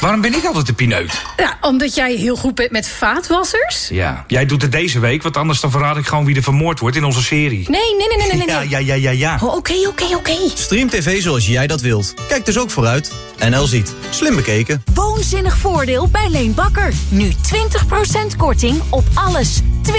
Waarom ben ik altijd de pineut? Ja, omdat jij heel goed bent met vaatwassers? Ja, jij doet het deze week, want anders dan verraad ik gewoon wie er vermoord wordt in onze serie. Nee, nee, nee, nee, nee. Ja, nee. ja, ja, ja, ja. Oh, Oké, oké, oké. Stream TV zoals jij dat wilt. Kijk dus ook vooruit. NL ziet. Slim bekeken. Woonzinnig voordeel bij Leen Bakker. Nu 20% korting op alles. 20%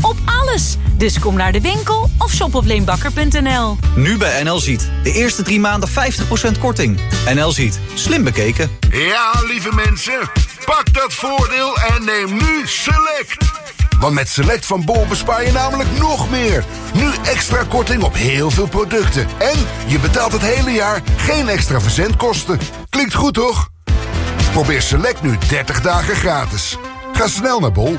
op alles. Dus kom naar de winkel of shop op leenbakker.nl. Nu bij NL ziet. De eerste drie maanden 50% korting. NL ziet. Slim bekeken. Ja, lieve mensen, pak dat voordeel en neem nu Select. Want met Select van Bol bespaar je namelijk nog meer. Nu extra korting op heel veel producten. En je betaalt het hele jaar geen extra verzendkosten. Klinkt goed, toch? Probeer Select nu 30 dagen gratis. Ga snel naar Bol.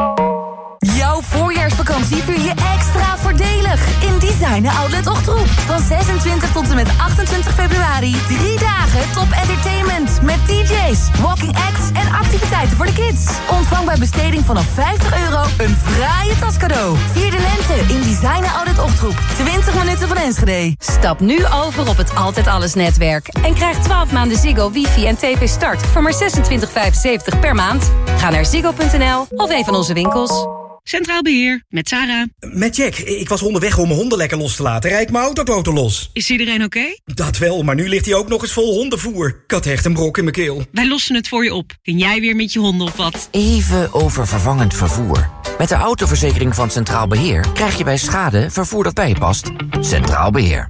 Vier je extra voordelig in Designer Outlet Ochtroep. Van 26 tot en met 28 februari. Drie dagen top entertainment met DJ's, walking acts en activiteiten voor de kids. Ontvang bij besteding vanaf 50 euro een fraaie tascadeau. Vier de lente in Designer Outlet Ochtroep. 20 minuten van Enschede. Stap nu over op het Altijd Alles netwerk. En krijg 12 maanden Ziggo, wifi en tv start voor maar 26,75 per maand. Ga naar ziggo.nl of een van onze winkels. Centraal Beheer, met Sarah. Met Jack. Ik was onderweg om mijn honden lekker los te laten. Rijd mijn autoboten los. Is iedereen oké? Dat wel, maar nu ligt hij ook nog eens vol hondenvoer. Ik had echt een brok in mijn keel. Wij lossen het voor je op. Kun jij weer met je honden op wat? Even over vervangend vervoer. Met de autoverzekering van Centraal Beheer krijg je bij schade vervoer dat bij je past. Centraal Beheer.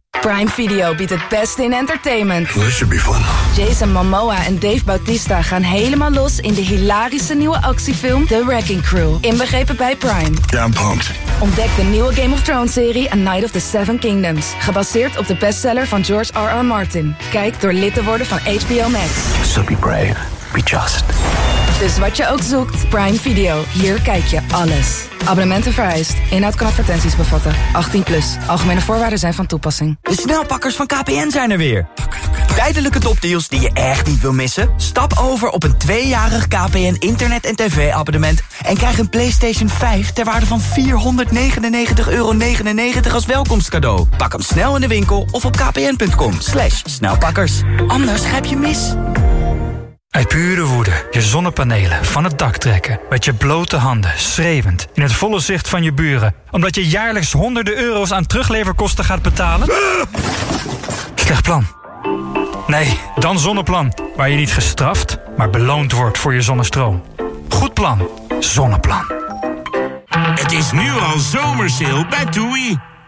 Prime Video biedt het beste in entertainment. This should be fun. Jason Momoa en Dave Bautista gaan helemaal los in de hilarische nieuwe actiefilm The Wrecking Crew. Inbegrepen bij Prime. Yeah, I'm pumped. Ontdek de nieuwe Game of Thrones serie A Night of the Seven Kingdoms. Gebaseerd op de bestseller van George R.R. Martin. Kijk door lid te worden van HBO Max. So be brave, be just. Dus wat je ook zoekt, Prime Video. Hier kijk je alles. Abonnementen vereist. Inhoud kan advertenties bevatten. 18 plus. Algemene voorwaarden zijn van toepassing. De snelpakkers van KPN zijn er weer. Tijdelijke topdeals die je echt niet wil missen? Stap over op een tweejarig KPN internet- en tv-abonnement... en krijg een PlayStation 5 ter waarde van 499,99 euro als welkomstcadeau. Pak hem snel in de winkel of op kpn.com. Slash snelpakkers. Anders grijp je mis. Uit pure woede je zonnepanelen van het dak trekken. Met je blote handen, schreeuwend, in het volle zicht van je buren. Omdat je jaarlijks honderden euro's aan terugleverkosten gaat betalen? Slecht plan. Nee, dan Zonneplan. Waar je niet gestraft, maar beloond wordt voor je zonnestroom. Goed plan. Zonneplan. Het is nu al zomersale bij TUI.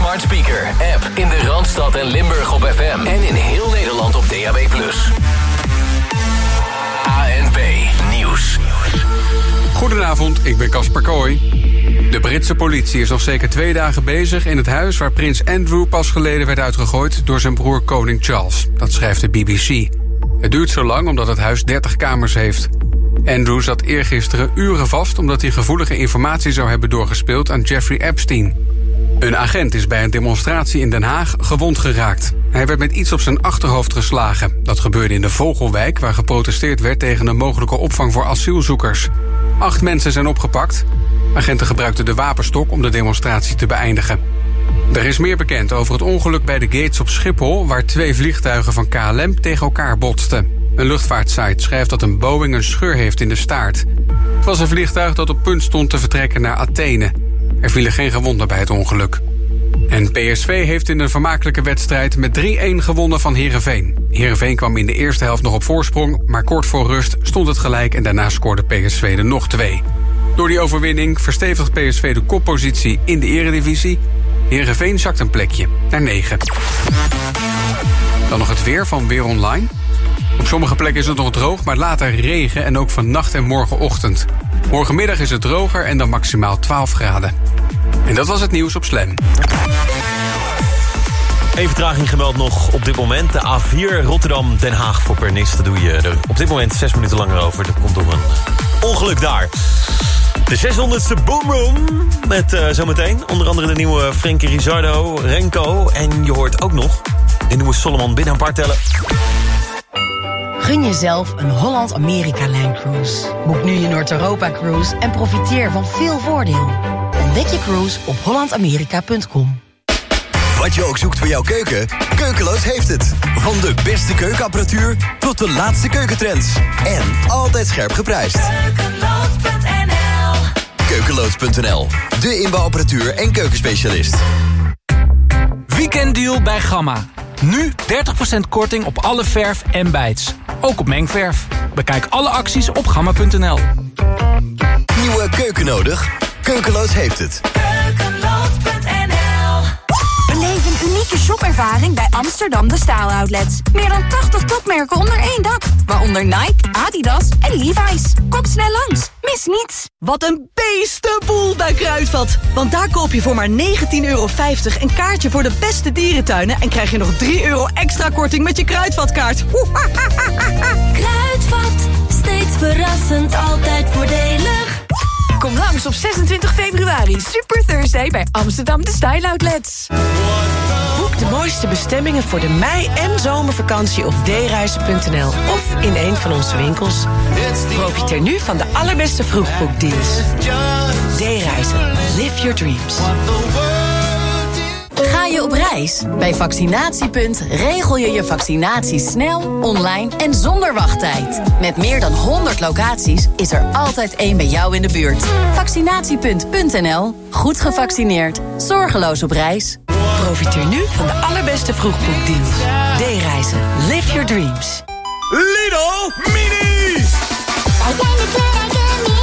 Smart speaker, app in de Randstad en Limburg op FM. En in heel Nederland op DAB+. ANP Nieuws. Goedenavond, ik ben Casper Kooi. De Britse politie is nog zeker twee dagen bezig in het huis waar prins Andrew pas geleden werd uitgegooid door zijn broer koning Charles. Dat schrijft de BBC. Het duurt zo lang omdat het huis 30 kamers heeft. Andrew zat eergisteren uren vast omdat hij gevoelige informatie zou hebben doorgespeeld aan Jeffrey Epstein. Een agent is bij een demonstratie in Den Haag gewond geraakt. Hij werd met iets op zijn achterhoofd geslagen. Dat gebeurde in de Vogelwijk, waar geprotesteerd werd tegen een mogelijke opvang voor asielzoekers. Acht mensen zijn opgepakt. Agenten gebruikten de wapenstok om de demonstratie te beëindigen. Er is meer bekend over het ongeluk bij de gates op Schiphol... waar twee vliegtuigen van KLM tegen elkaar botsten. Een luchtvaartsite schrijft dat een Boeing een scheur heeft in de staart. Het was een vliegtuig dat op punt stond te vertrekken naar Athene. Er vielen geen gewonden bij het ongeluk. En PSV heeft in een vermakelijke wedstrijd met 3-1 gewonnen van Heerenveen. Heerenveen kwam in de eerste helft nog op voorsprong... maar kort voor rust stond het gelijk en daarna scoorde PSV er nog twee. Door die overwinning verstevigt PSV de koppositie in de eredivisie. Heerenveen zakt een plekje naar 9. Dan nog het weer van Weer Online. Op sommige plekken is het nog droog, maar later regen en ook vannacht en morgenochtend. Morgenmiddag is het droger en dan maximaal 12 graden. En dat was het nieuws op Slam. Even vertraging gemeld nog op dit moment. De A4 Rotterdam-Den Haag voor Pernis. Daar doe je er op dit moment zes minuten langer over. Dat komt door een ongeluk daar. De 600ste Boom Room. Met uh, zometeen onder andere de nieuwe Frenkie Rizardo, Renko. En je hoort ook nog de nieuwe Solomon binnen een paar tellen. Gun jezelf een Holland-Amerika-lijncruise. Boek nu je Noord-Europa-cruise en profiteer van veel voordeel. Ontdek je cruise op hollandamerika.com. Wat je ook zoekt voor jouw keuken, Keukeloos heeft het. Van de beste keukenapparatuur tot de laatste keukentrends. En altijd scherp geprijsd. Keukeloos.nl Keukeloos.nl, de inbouwapparatuur en keukenspecialist. Weekenddeal bij Gamma. Nu 30% korting op alle verf en bijts. Ook op mengverf. Bekijk alle acties op gamma.nl. Nieuwe keuken nodig? Keukeloos heeft het. Bij Amsterdam De Staal Outlets. Meer dan 80 topmerken onder één dak. Waaronder Nike, Adidas en Levi's. Kom snel langs. Mis niets. Wat een beestenboel bij Kruidvat. Want daar koop je voor maar 19,50 euro een kaartje voor de beste dierentuinen... en krijg je nog 3 euro extra korting met je Kruidvatkaart. Kruidvat, steeds verrassend, altijd voordelig. Kom langs op 26 februari. Super Thursday bij Amsterdam de Style Outlets. Boek de mooiste bestemmingen voor de mei- en zomervakantie op dereizen.nl of in een van onze winkels. Profiteer nu van de allerbeste vroegboekdeals. D-reizen. Live your dreams. Ga je op reis? Bij Vaccinatiepunt regel je je vaccinatie snel, online en zonder wachttijd. Met meer dan 100 locaties is er altijd één bij jou in de buurt. Vaccinatiepunt.nl. Goed gevaccineerd. Zorgeloos op reis. Profiteer nu van de allerbeste vroegboekdeals. D-reizen. Live your dreams. Lidl Mini! Wij zijn de kleurrijke minis.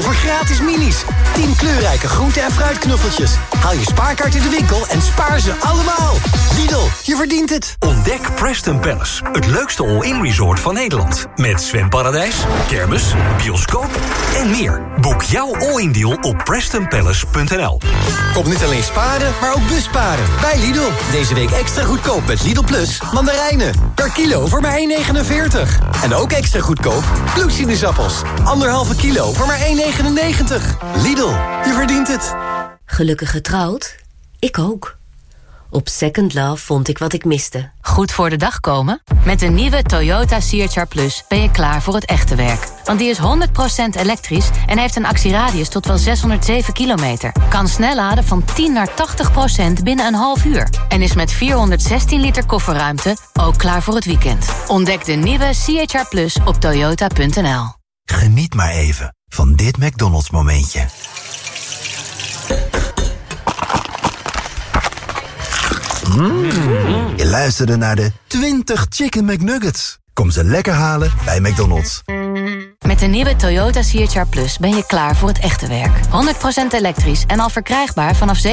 Voor gratis minis. 10 kleurrijke groente- en fruitknuffeltjes. Haal je spaarkaart in de winkel en spaar ze allemaal. Lidl, je verdient het. Ontdek Preston Palace, het leukste all-in resort van Nederland. Met zwemparadijs, kermis, bioscoop en meer. Boek jouw all-in deal op prestonpalace.nl. Kom niet alleen sparen, maar ook busparen. Bij Lidl. Deze week extra goedkoop met Lidl Plus mandarijnen. Per kilo voor maar 1,49. En ook extra goedkoop bloedsinusappels. Anderhalve kilo voor maar 1,99. Lidl, je verdient het. Gelukkig getrouwd? Ik ook. Op Second Love vond ik wat ik miste. Goed voor de dag komen? Met de nieuwe Toyota CHR Plus ben je klaar voor het echte werk. Want die is 100% elektrisch en heeft een actieradius tot wel 607 kilometer. Kan snel laden van 10 naar 80% binnen een half uur. En is met 416 liter kofferruimte ook klaar voor het weekend. Ontdek de nieuwe CHR Plus op toyota.nl. Geniet maar even van dit McDonald's momentje. Mm. Je luisterde naar de 20 Chicken McNuggets. Kom ze lekker halen bij McDonald's. Met de nieuwe Toyota CHR Plus ben je klaar voor het echte werk. 100% elektrisch en al verkrijgbaar vanaf 37.995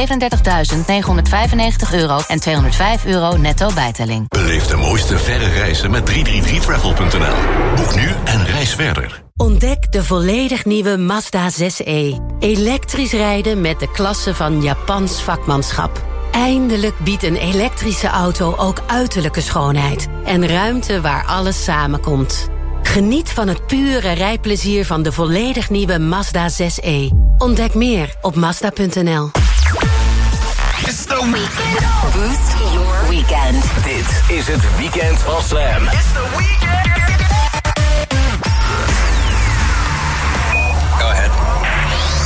euro en 205 euro netto bijtelling. Beleef de mooiste verre reizen met 333travel.nl. Boek nu en reis verder. Ontdek de volledig nieuwe Mazda 6e. Elektrisch rijden met de klasse van Japans vakmanschap. Eindelijk biedt een elektrische auto ook uiterlijke schoonheid. En ruimte waar alles samenkomt. Geniet van het pure rijplezier van de volledig nieuwe Mazda 6e. Ontdek meer op Mazda.nl. Boost your weekend. Dit is het weekend van Slam. It's the weekend.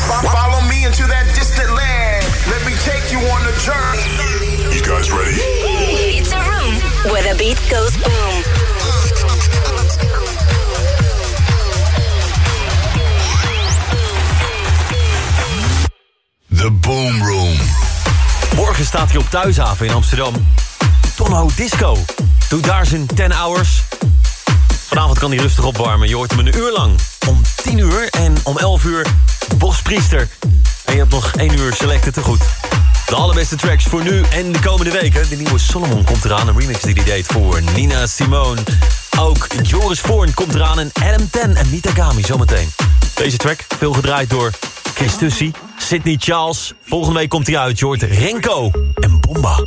Follow me into that distant land. Let me take you on a journey. You guys ready? It's a room where the beat goes boom. The Boom Room. Morgen staat hij op Thuishaven in Amsterdam. Tonno Disco. Doe daar zijn 10 hours. Vanavond kan hij rustig opwarmen. Je hoort hem een uur lang. Om 10 uur en om 11 uur Bospriester. En je hebt nog 1 uur selecten te goed. De allerbeste tracks voor nu en de komende weken. De nieuwe Solomon komt eraan. Een remix die hij deed voor Nina Simone. Ook Joris Voorn komt eraan. En Adam Ten en Mitagami zometeen. Deze track, veel gedraaid door Chris Tussie, Sydney Charles. Volgende week komt hij uit. Hoort Renko en Bomba.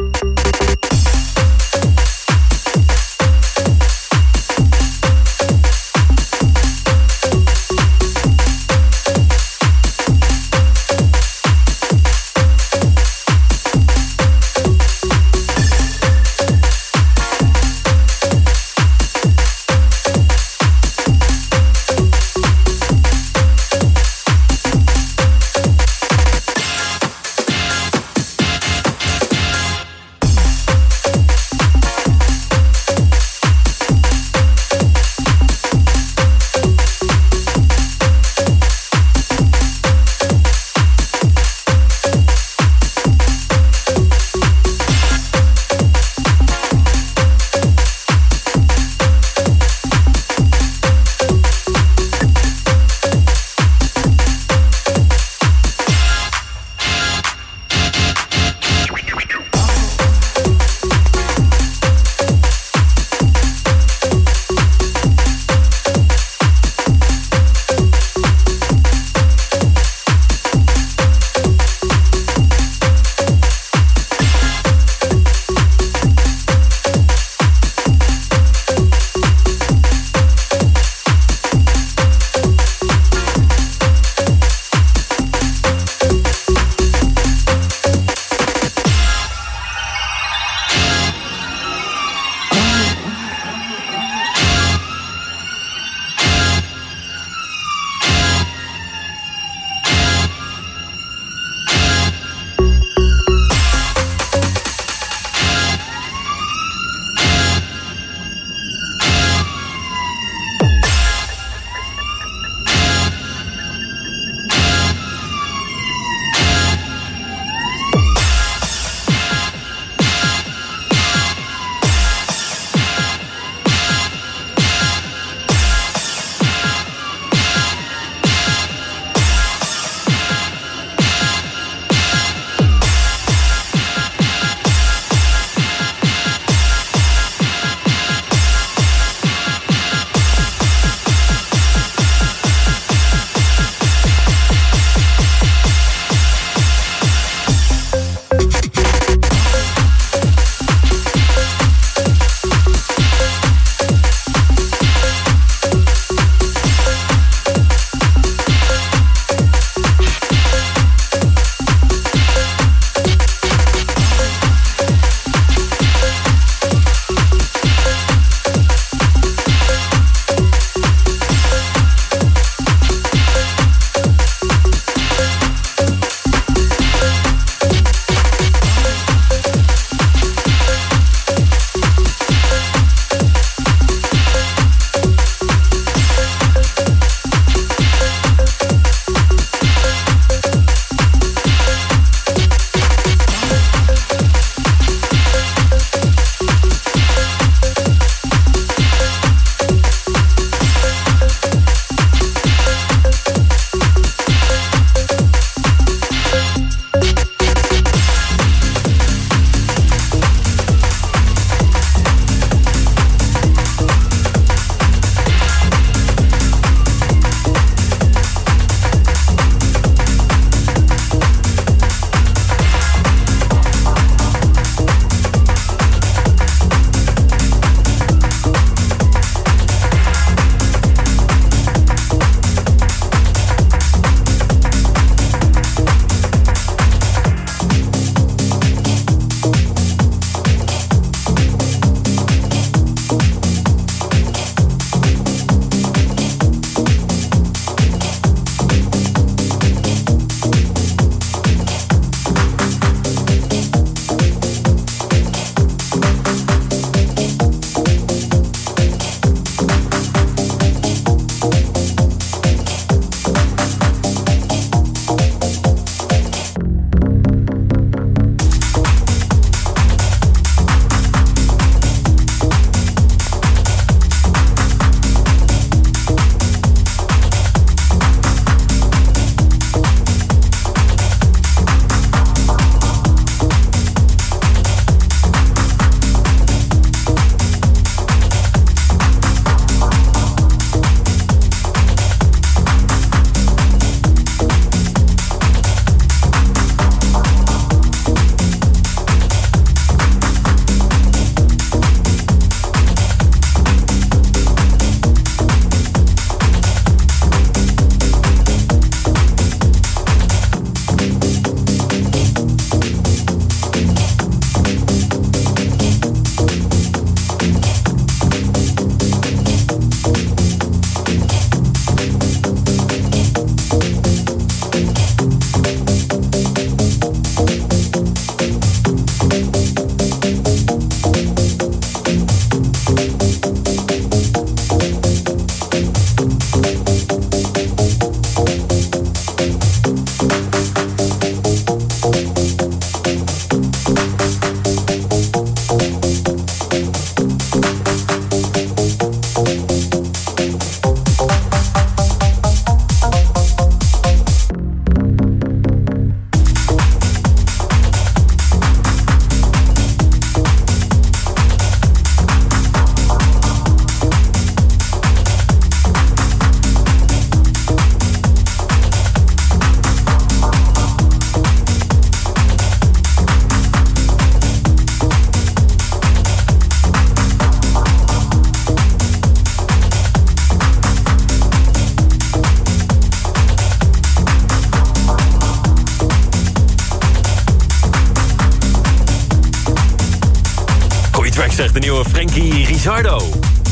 Zeg, de nieuwe Frankie Rizardo.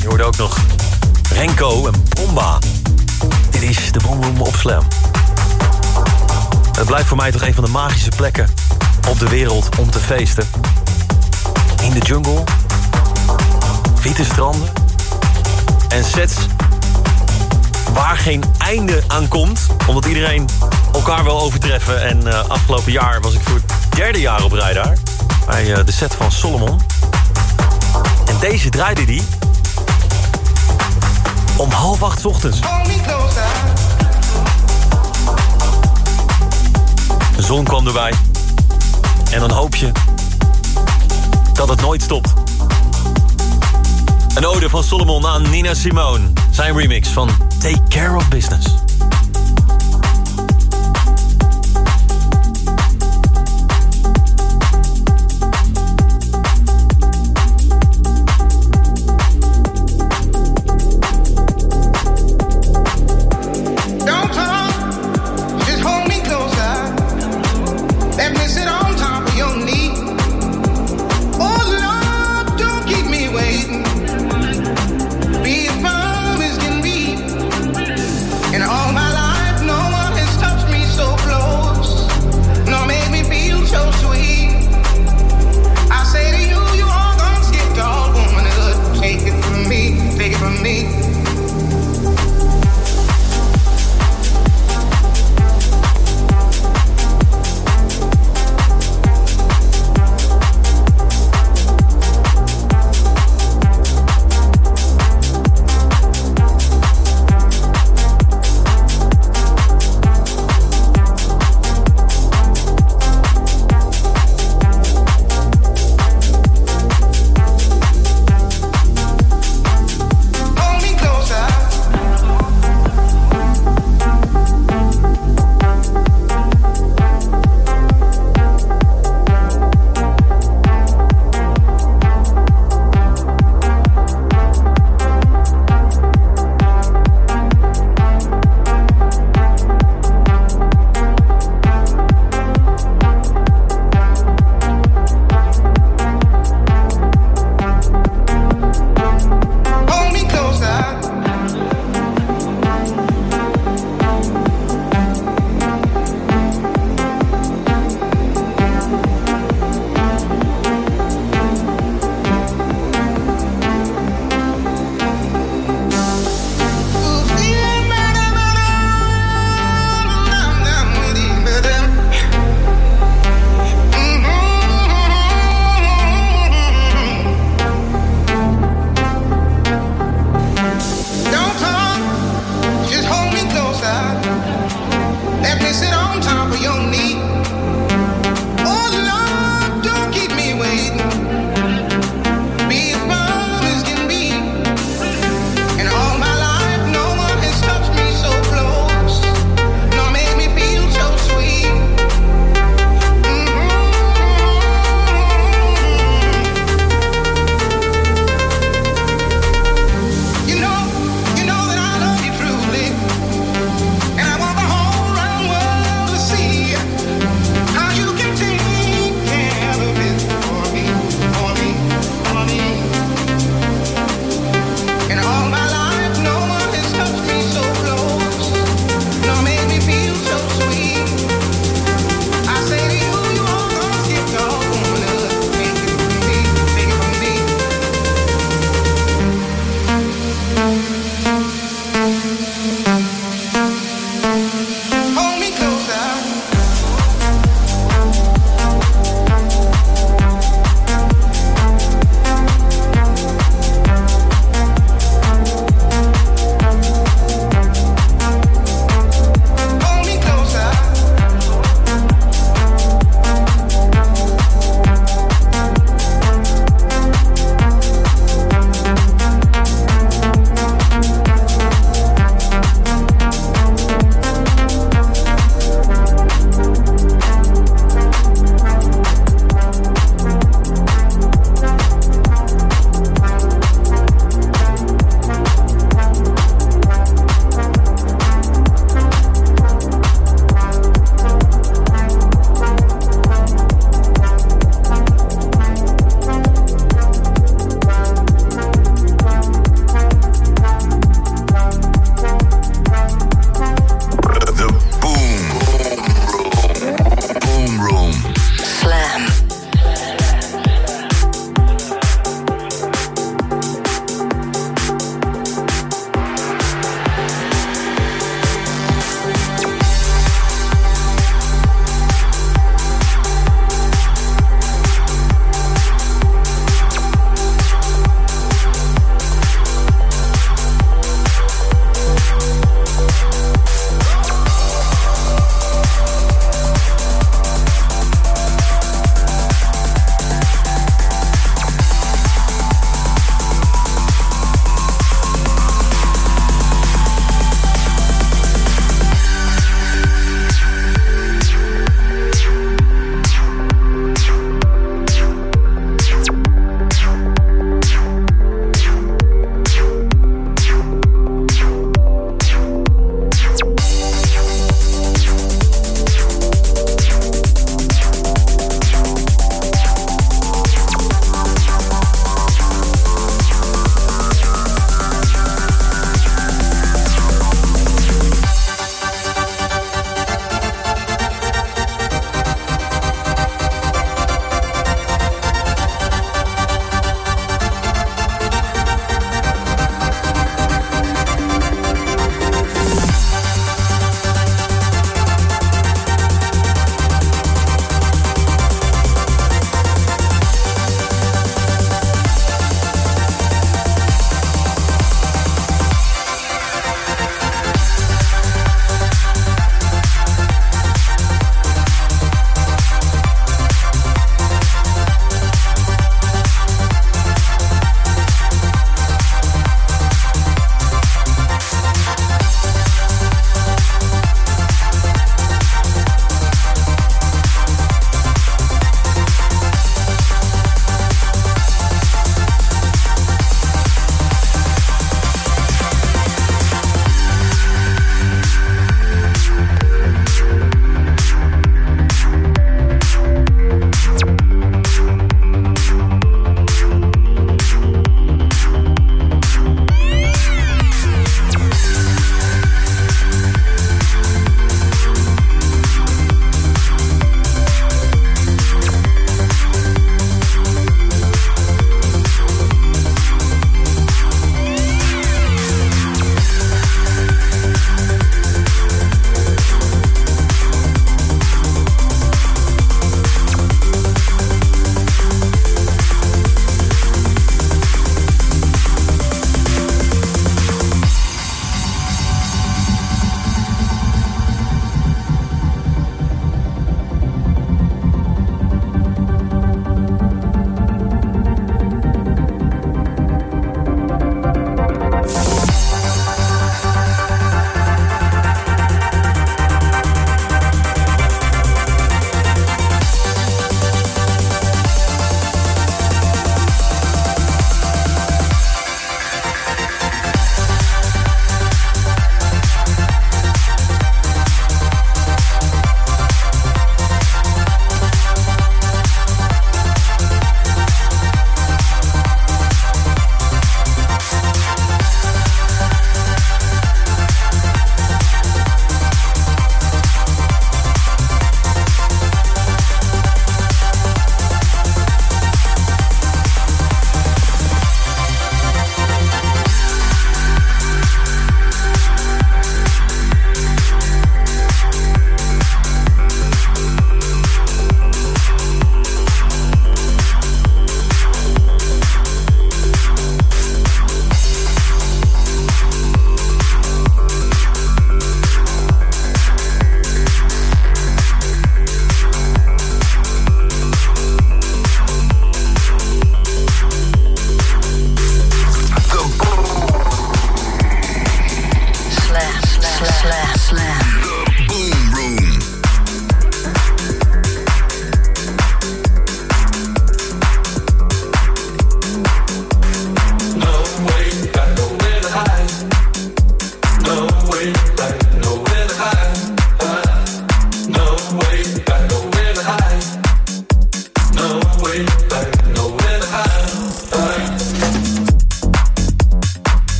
Je hoorde ook nog Renko en Bomba. Dit is de Boom Boom op Slam. Het blijft voor mij toch een van de magische plekken op de wereld om te feesten. In de jungle, witte stranden en sets waar geen einde aan komt. Omdat iedereen elkaar wil overtreffen. En uh, afgelopen jaar was ik voor het derde jaar op rij daar. Bij uh, de set van Solomon. Deze draaide die om half acht ochtends. De zon kwam erbij. En dan hoop je dat het nooit stopt. Een ode van Solomon aan Nina Simone. Zijn remix van Take Care of Business.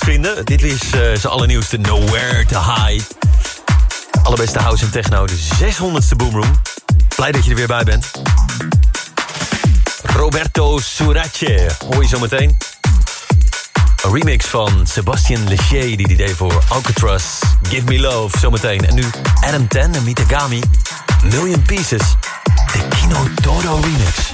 Vinden. Dit is eh, zijn allernieuwste Nowhere to Hide. Allerbeste house en techno, de 600ste Boomroom. Blij dat je er weer bij bent. Roberto Surace, hoor je zo meteen. Een remix van Sebastian Leché, die die deed voor Alcatraz. Give Me Love, zometeen. En nu Adam Ten en Mitagami. Million Pieces. De Kino Dodo remix.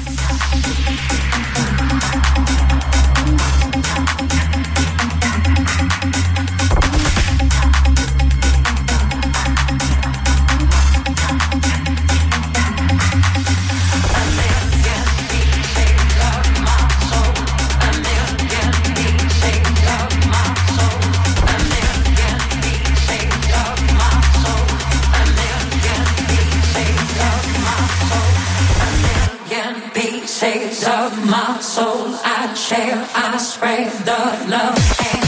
Pieces of my soul I share, I spread the love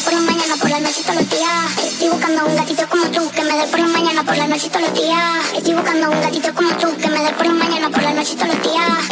por la mañana, por la noche todos los. Estoy buscando un gatito como tú, que me dé por la mañana, por la noche y todos los. Estoy buscando un gatito como tú, que me dé por la mañana, por la noche y todos los.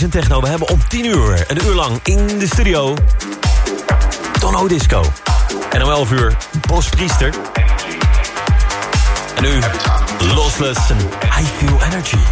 House Techno. We hebben om 10 uur, een uur lang in de studio... Tono Disco. En om 11 uur, Bos Priester. En nu, Lossless en I Feel Energy.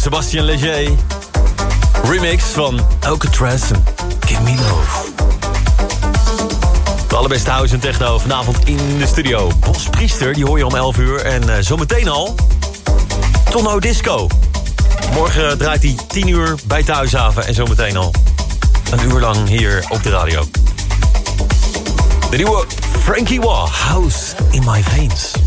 Sebastian Leger. Remix van Alcatraz en Give Me Love. De allerbeste house en techno vanavond in de studio. Bos Priester, die hoor je om 11 uur. En eh, zometeen al... Tonno Disco. Morgen draait hij 10 uur bij Thuishaven. En zometeen al een uur lang hier op de radio. De nieuwe Frankie Wah, House in My Veins.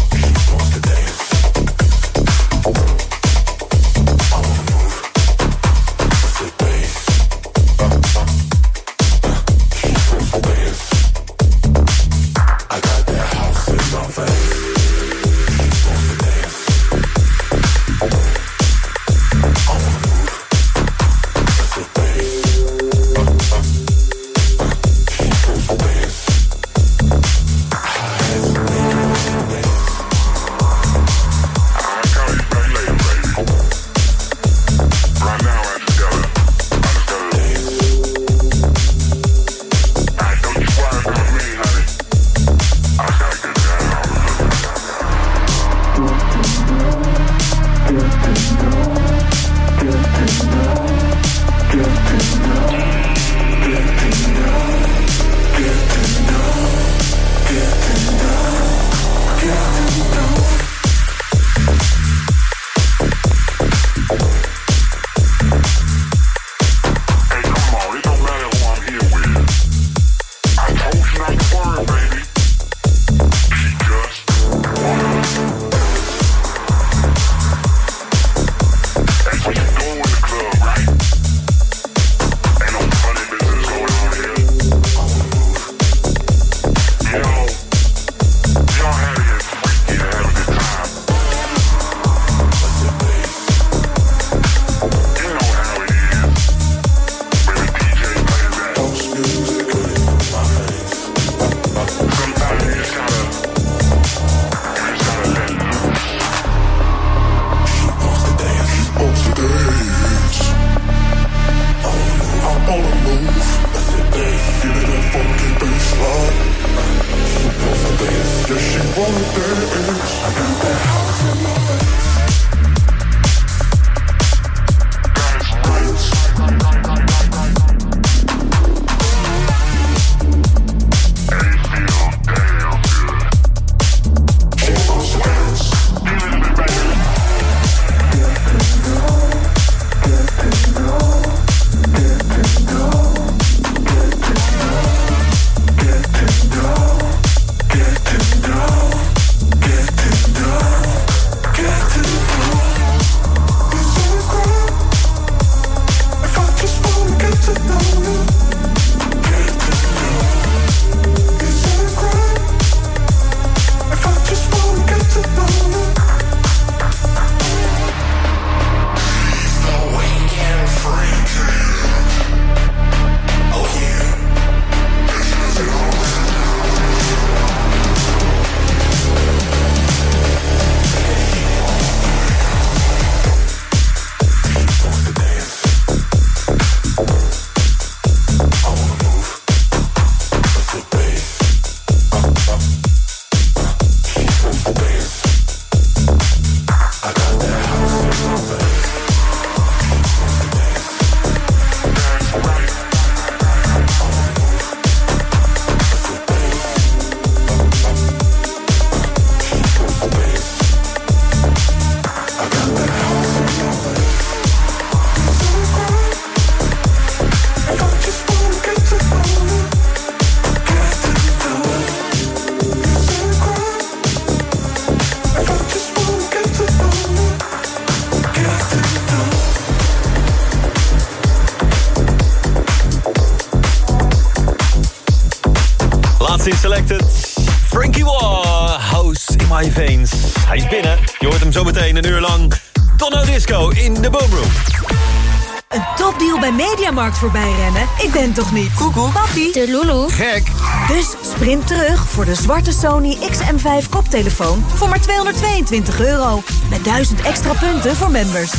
Voorbij rennen? Ik ben toch niet? Koekoek. Papi. De Lulu. Gek. Dus sprint terug voor de zwarte Sony XM5 koptelefoon voor maar 222 euro. Met 1000 extra punten voor members.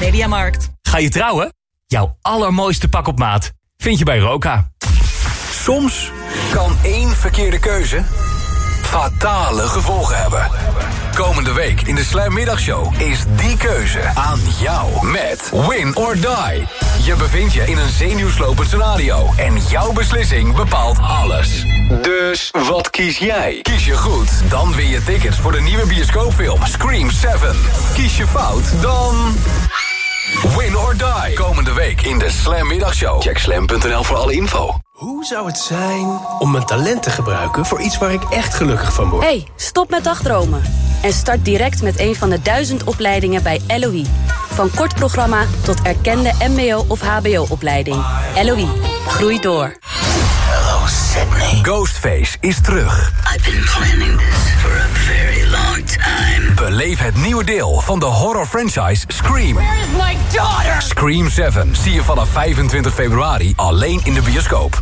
Mediamarkt. Ga je trouwen? Jouw allermooiste pak op maat vind je bij Roka. Soms kan één verkeerde keuze fatale gevolgen hebben. Komende week in de Slam Middagshow is die keuze aan jou. Met Win or Die. Je bevindt je in een zenuwslopend scenario. En jouw beslissing bepaalt alles. Dus wat kies jij? Kies je goed, dan win je tickets voor de nieuwe bioscoopfilm Scream 7. Kies je fout, dan... Win or die. Komende week in de Slam Middagshow. Check slam.nl voor alle info. Hoe zou het zijn om mijn talent te gebruiken voor iets waar ik echt gelukkig van word? hey, stop met dagdromen. En start direct met een van de duizend opleidingen bij LOE. Van kort programma tot erkende mbo- of hbo-opleiding. LOE, groei door. Hello Sydney. Ghostface is terug. I've been planning this for a very long time. Beleef het nieuwe deel van de horror franchise Scream. Where is my daughter? Scream 7 zie je vanaf 25 februari alleen in de bioscoop.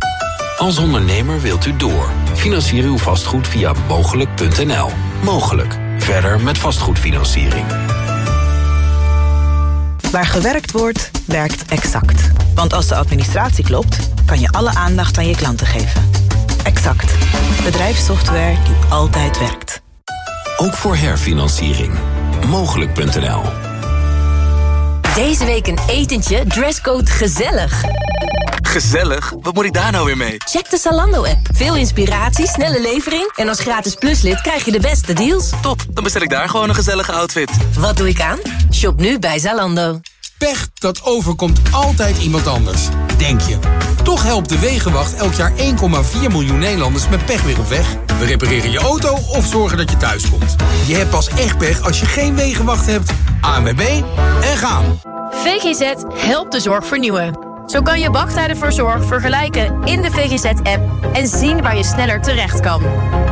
Als ondernemer wilt u door. Financier uw vastgoed via mogelijk.nl. Mogelijk. Verder met vastgoedfinanciering. Waar gewerkt wordt, werkt Exact. Want als de administratie klopt, kan je alle aandacht aan je klanten geven. Exact. Bedrijfssoftware die altijd werkt. Ook voor herfinanciering. Mogelijk.nl. Deze week een etentje, dresscode gezellig. Gezellig? Wat moet ik daar nou weer mee? Check de Zalando-app. Veel inspiratie, snelle levering... en als gratis pluslid krijg je de beste deals. Top, dan bestel ik daar gewoon een gezellige outfit. Wat doe ik aan? Shop nu bij Zalando. Pech, dat overkomt altijd iemand anders. Denk je. Toch helpt de Wegenwacht elk jaar 1,4 miljoen Nederlanders met pech weer op weg. We repareren je auto of zorgen dat je thuis komt. Je hebt pas echt pech als je geen Wegenwacht hebt. ANWB en gaan. VGZ helpt de zorg vernieuwen. Zo kan je wachttijden voor zorg vergelijken in de VGZ-app en zien waar je sneller terecht kan.